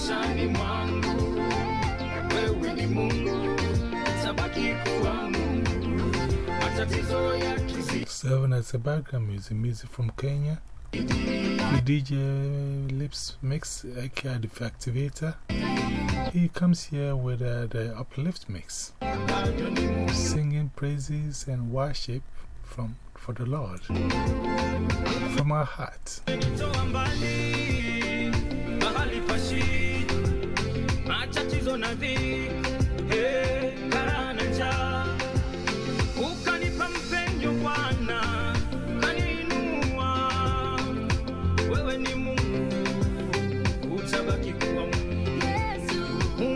maishani mwangu, wewe ni Mungu, tabaki kuwa Mungu, matatizo yakizidi Serving as a background music, music from Kenya. With DJ Lips Mix, aka the Activator. He comes here with uh, the Uplift Mix, singing praises and worship from, for the Lord from our heart. Matatizo na dhiki, karaha na njaa. Ukanipa mpenyo Bwana, ukaniinua. Wewe ni Mungu, utabaki kuwa Mungu.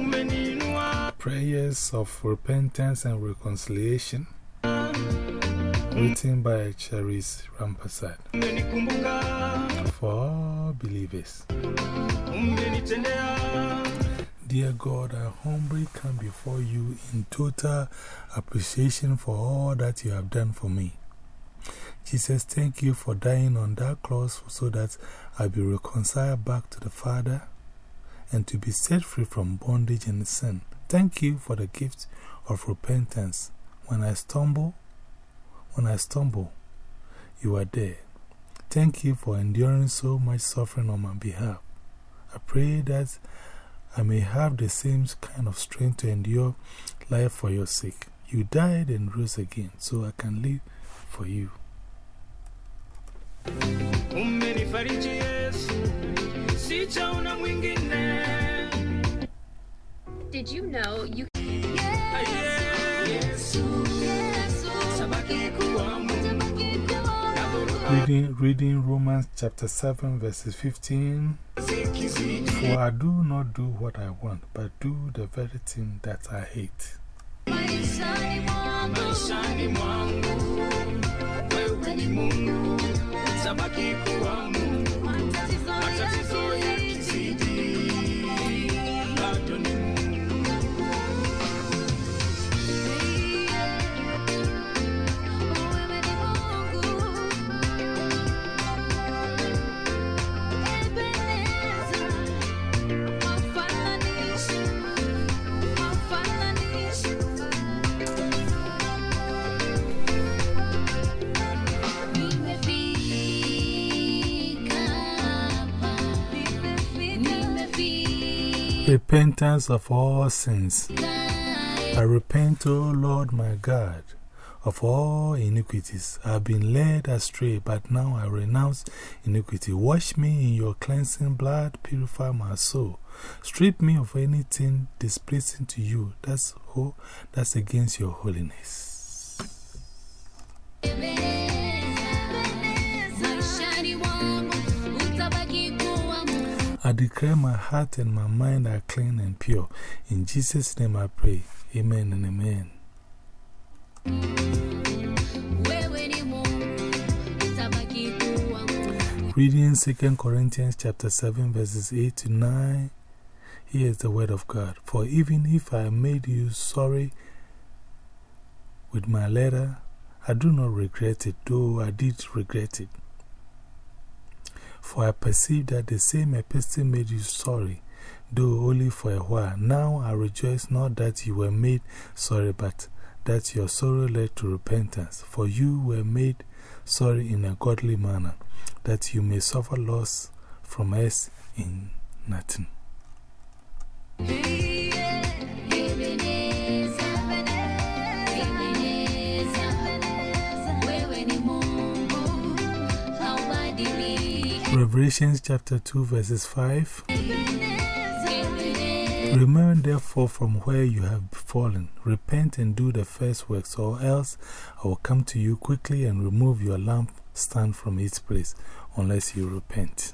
Umeniinua Prayers of repentance and reconciliation, written by Charis Rampasad for all believers. Dear God, I humbly come before you in total appreciation for all that you have done for me. Jesus, thank you for dying on that cross so that I be reconciled back to the Father and to be set free from bondage and sin. Thank you for the gift of repentance. When I stumble, when I stumble, you are there. Thank you for enduring so much suffering on my behalf. I pray that I may have the same kind of strength to endure life for your sake. You died and rose again, so I can live for you. Umenifariji Yesu, sijaona mwingine. Did you know you Yesu, tabaki kuwa Mungu. Na dhoruba Reading, reading Romans chapter 7, verses 15. For I do not do what I want, but do the very thing that I hate. maishani Repentance of all sins. I repent, O Lord my God, of all iniquities. I have been led astray, but now I renounce iniquity. Wash me in your cleansing blood, purify my soul. Strip me of anything displeasing to you that's, that's against your holiness. Declare my heart and my mind are clean and pure. In Jesus' name I pray. Amen and amen. Reading 2 Corinthians chapter 7 verses 8 to 9. Here is the word of God. For even if I made you sorry with my letter, I do not regret it, though I did regret it. For I perceive that the same epistle made you sorry, though only for a while. Now I rejoice not that you were made sorry, but that your sorrow led to repentance. For you were made sorry in a godly manner, that you may suffer loss from us in nothing. Revelations chapter 2, verses 5. Remember therefore from where you have fallen, repent and do the first works, or else I will come to you quickly and remove your lamp stand from its place, unless you repent.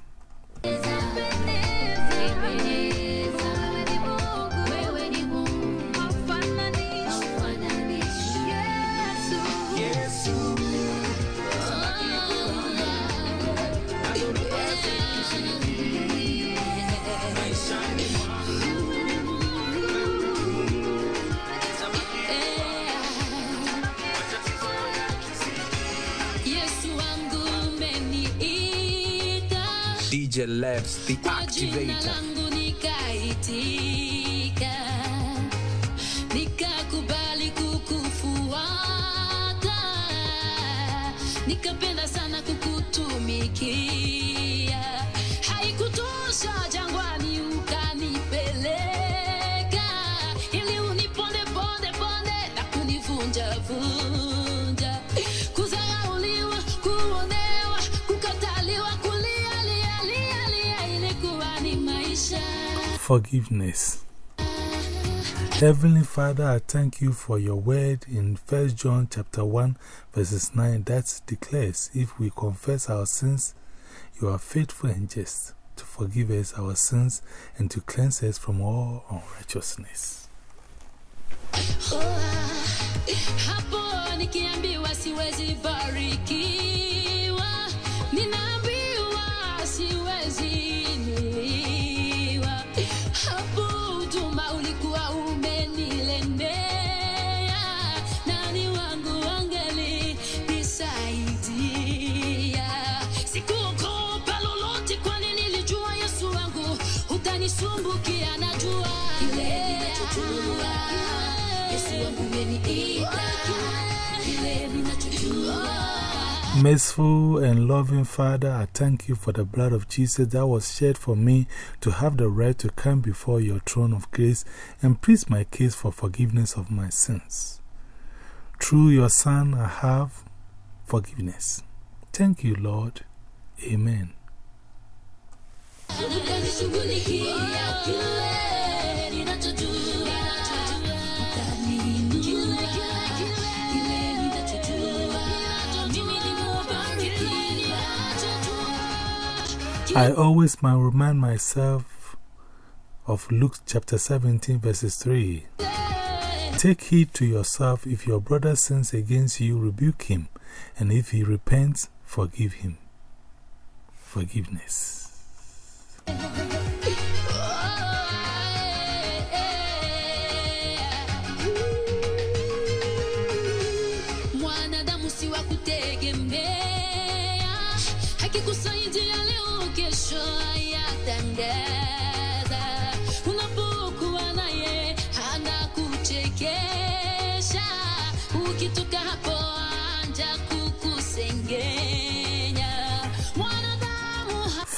DJ Labs, the activator. langu nikaitika, nikakubali kukufuata, nikapenda sana kukutumikia. Haikutosha jangwani Forgiveness. Heavenly Father, I thank you for your word in 1 John chapter 1 verses 9 that declares, If we confess our sins, you are faithful and just to forgive us our sins and to cleanse us from all unrighteousness. Hapo utanisumbukia, najua kile ninachojua Yesu wangu umeniita, kile ninachojua Merciful and loving Father, I thank you for the blood of Jesus that was shed for me to have the right to come before your throne of grace and plead my case for forgiveness of my sins. Through your Son, I have forgiveness. Thank you, Lord. Amen. I always remind myself of Luke chapter 17, verses 3. Take heed to yourself. If your brother sins against you, rebuke him, and if he repents, forgive him. Forgiveness.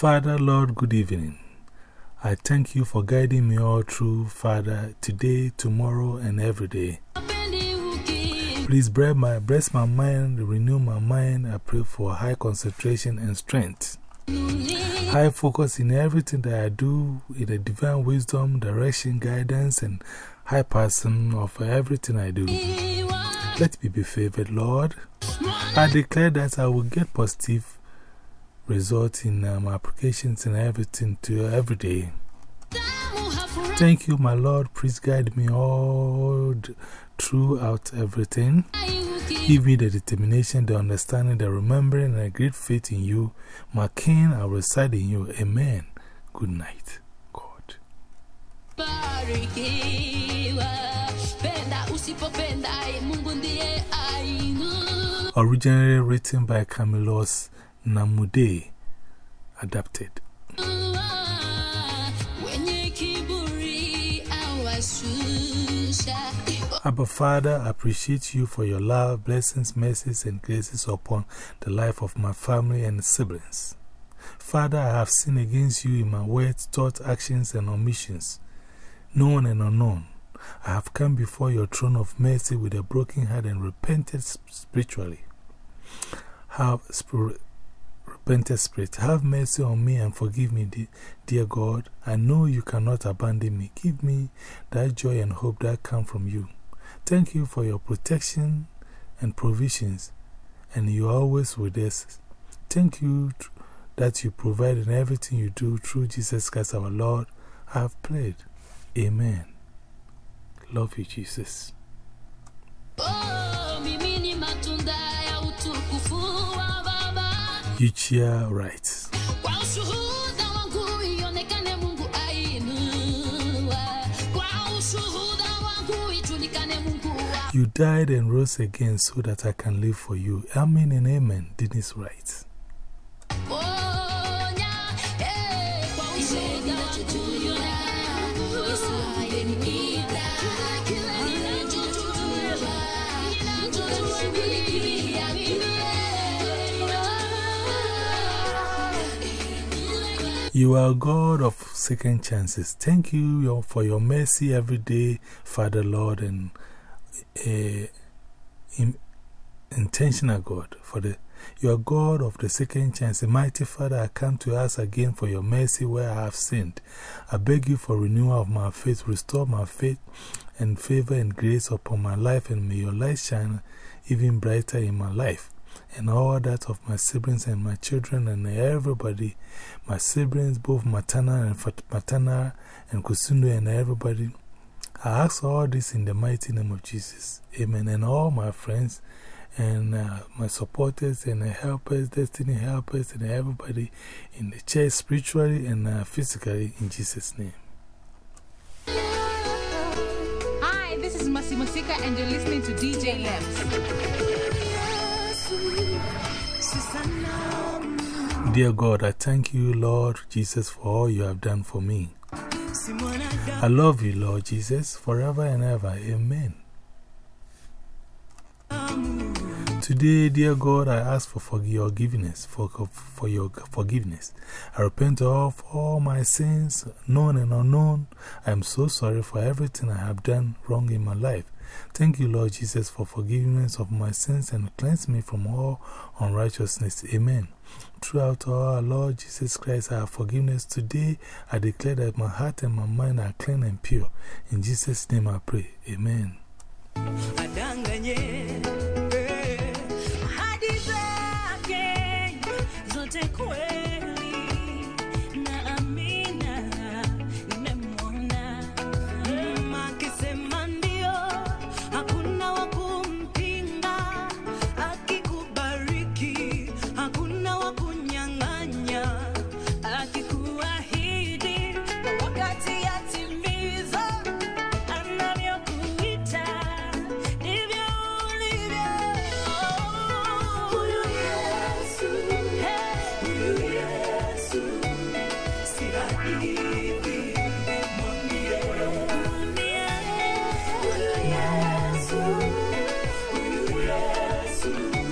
Father, Lord, good evening. I thank you for guiding me all through, Father, today, tomorrow, and every day. Please bless my, bless my mind, renew my mind. I pray for high concentration and strength. High focus in everything that I do, in the divine wisdom, direction, guidance, and high person of everything I do. Let me be favored, Lord. I declare that I will get positive results in my applications and everything to every day. Thank you, my Lord. Please guide me all throughout everything. Give me the determination, the understanding, the remembering, and a great faith in you. My King, I reside in you. Amen. Good night, God. Originally written by Camilos Namude. Adapted. Abba Father, I appreciate you for your love, blessings, mercies, and graces upon the life of my family and siblings. Father, I have sinned against you in my words, thoughts, actions, and omissions, known and unknown. I have come before your throne of mercy with a broken heart and repented spiritually. Have spirit, repented spirit, have mercy on me and forgive me, dear God. I know you cannot abandon me. Give me that joy and hope that come from you. Thank you for your protection and provisions, and you are always with us. Thank you that you provide in everything you do through Jesus Christ our Lord. I have prayed. Amen. Love you, Jesus. Oh, mimi ni matunda ya utukufu wa Baba. Yuchia writes You died and rose again so that I can live for you. Amen and amen. Dennis right. You are God of second chances. Thank you for your mercy every day, Father Lord, and uh, in, intentional God. For the, you are God of the second chance. A mighty Father, I come to ask again for your mercy where I have sinned. I beg you for renewal of my faith, restore my faith and favor and grace upon my life, and may your light shine even brighter in my life and all that of my siblings and my children and everybody, my siblings, both maternal and maternal, and Kusundu and everybody. I ask all this in the mighty name of Jesus. Amen. And all my friends and uh, my supporters and helpers, destiny helpers, and everybody in the church, spiritually and uh, physically, in Jesus' name. Hi, this is and you're listening to DJ Lems. Dear God, I thank you, Lord Jesus, for all you have done for me. I love you, Lord Jesus, forever and ever. Amen. Today, dear God, I ask for, your forgiveness, for, for your forgiveness. I repent of all my sins, known and unknown. I am so sorry for everything I have done wrong in my life. Thank you, Lord Jesus, for forgiveness of my sins and cleanse me from all unrighteousness. Amen. Throughout our Lord Jesus Christ, have forgiveness. Today, I declare that my heart and my mind are clean and pure. In Jesus' name I pray. Amen.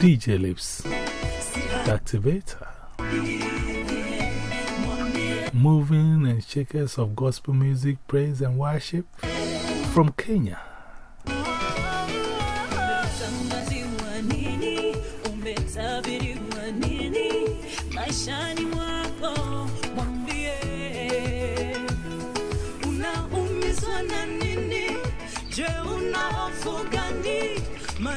DJ Lips, activator. Moving and shakers of gospel music, praise and worship from Kenya.